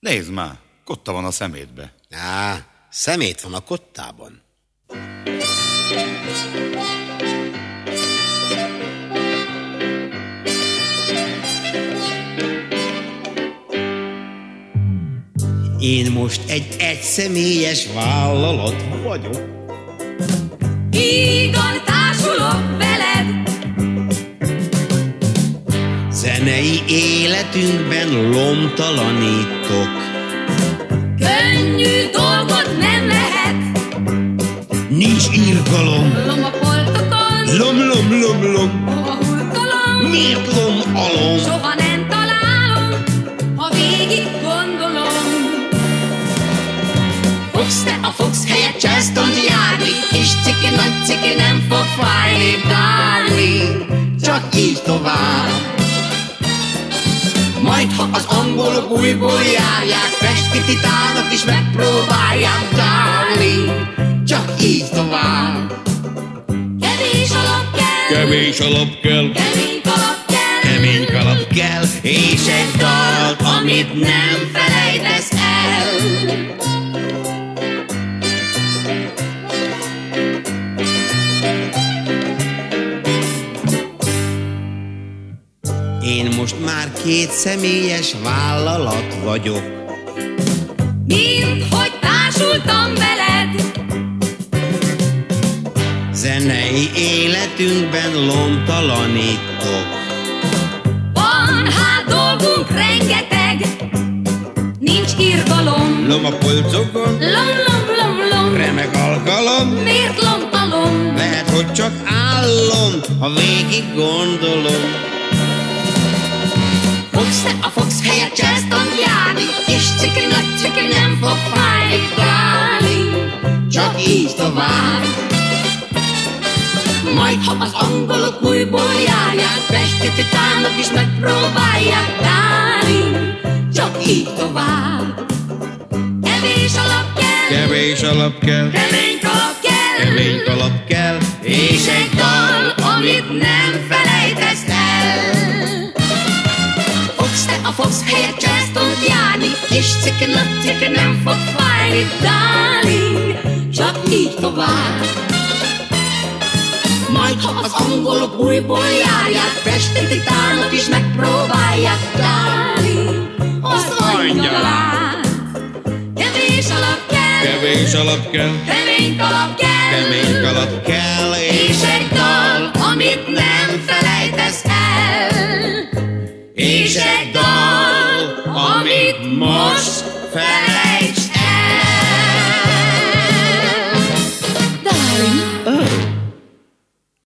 Nézd már, kotta van a szemétbe. Á, szemét van a kottában. Én most egy egyszemélyes vállalat vagyok. Igen, társulok veled, Zenei életünkben lomtalanítok. könnyű dolgod nem lehet. Nincs írgalom. Lom a poltokon, Lom, lom, lom, lom. hova hurkolom, Miért lom alom? soha nem találom, ha végig gondolom. Fogsz te a fogsz helyett Charleston járni, kis ciki, nagy ciki nem fog fájni, darling, Csak így tovább. Majd ha az angolok újból járják, festi titánok is megpróbálják, darling, Csak így tovább. kevés alap kell, Kevés alap kell. kemény kalap kell, Kemény kalap kell, és egy dalt, amit nem felejtesz már két személyes vállalat vagyok. Mint hogy társultam veled, Zenei életünkben lomtalanítok. van hát dolgunk rengeteg, nincs irgalom. Lom a polcokon, Lom, lom, lom, lom, remek alkalom. miért lomtalom? Lehet, hogy csak állom, ha végig gondolom. Te a fogsz helyett Charleston járni, kis ciki, nagy ciki nem fog fájni, darling, Csak így tovább. Majd ha az angolok újból járják, festi titánok is megpróbálják, darling, csak így tovább. Kevés alap kell, Kevés alap kell, kemény kalap kell, kemény kalap kell, és egy dal, amit nem felejtesz ciki nem fog fájni, darling, csak így tovább. Majd ha az angolok újból járják, festi titánok is megpróbálják, darling, az angyalát. Kevés alap kell, Kevés alap kell, kemény kalap kell, És